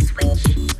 switch.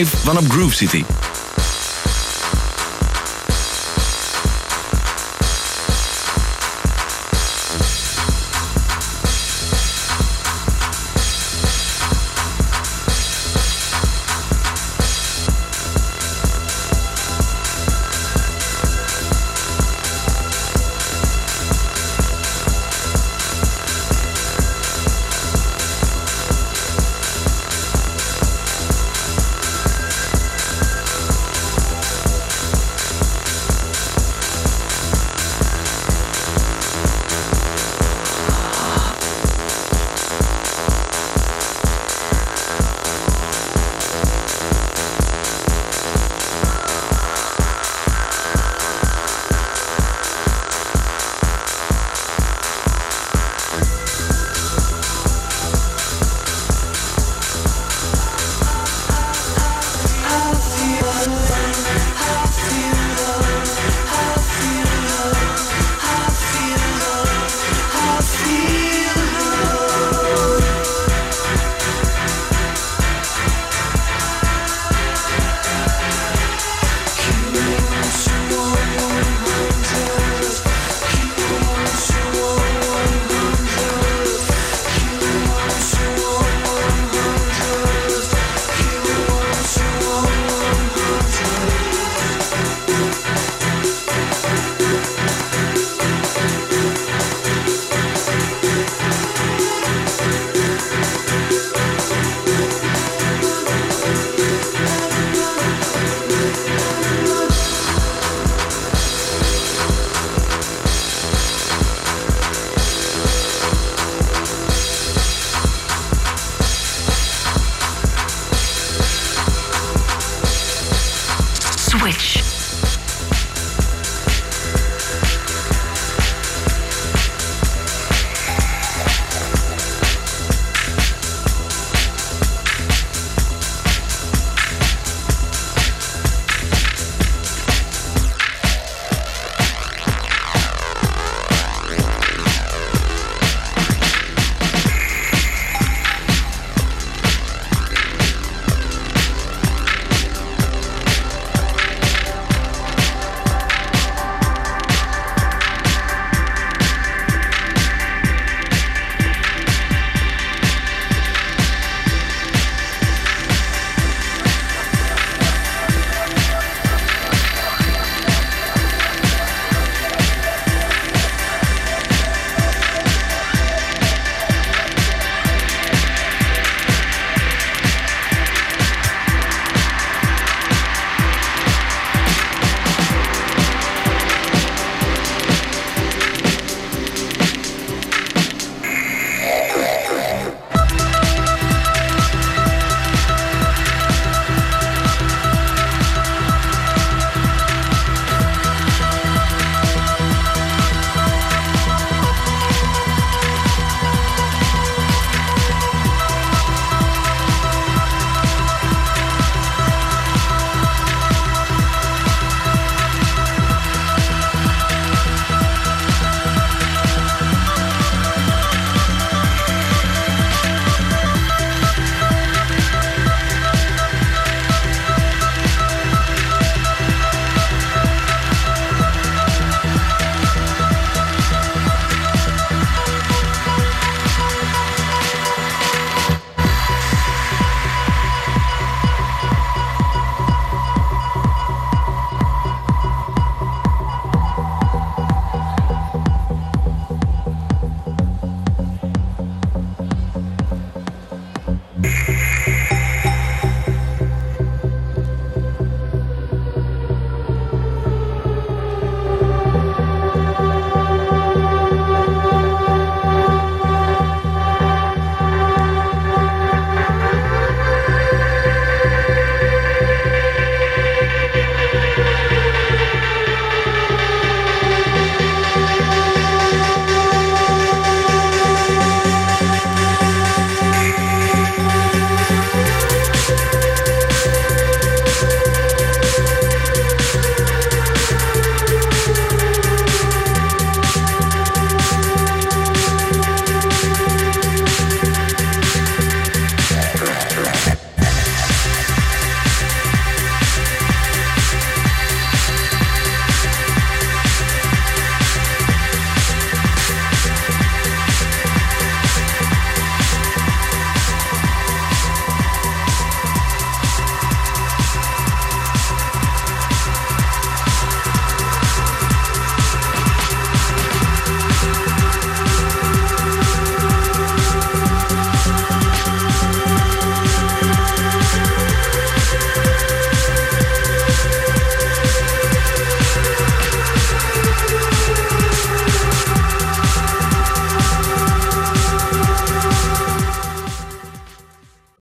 Live vanaf Groove City.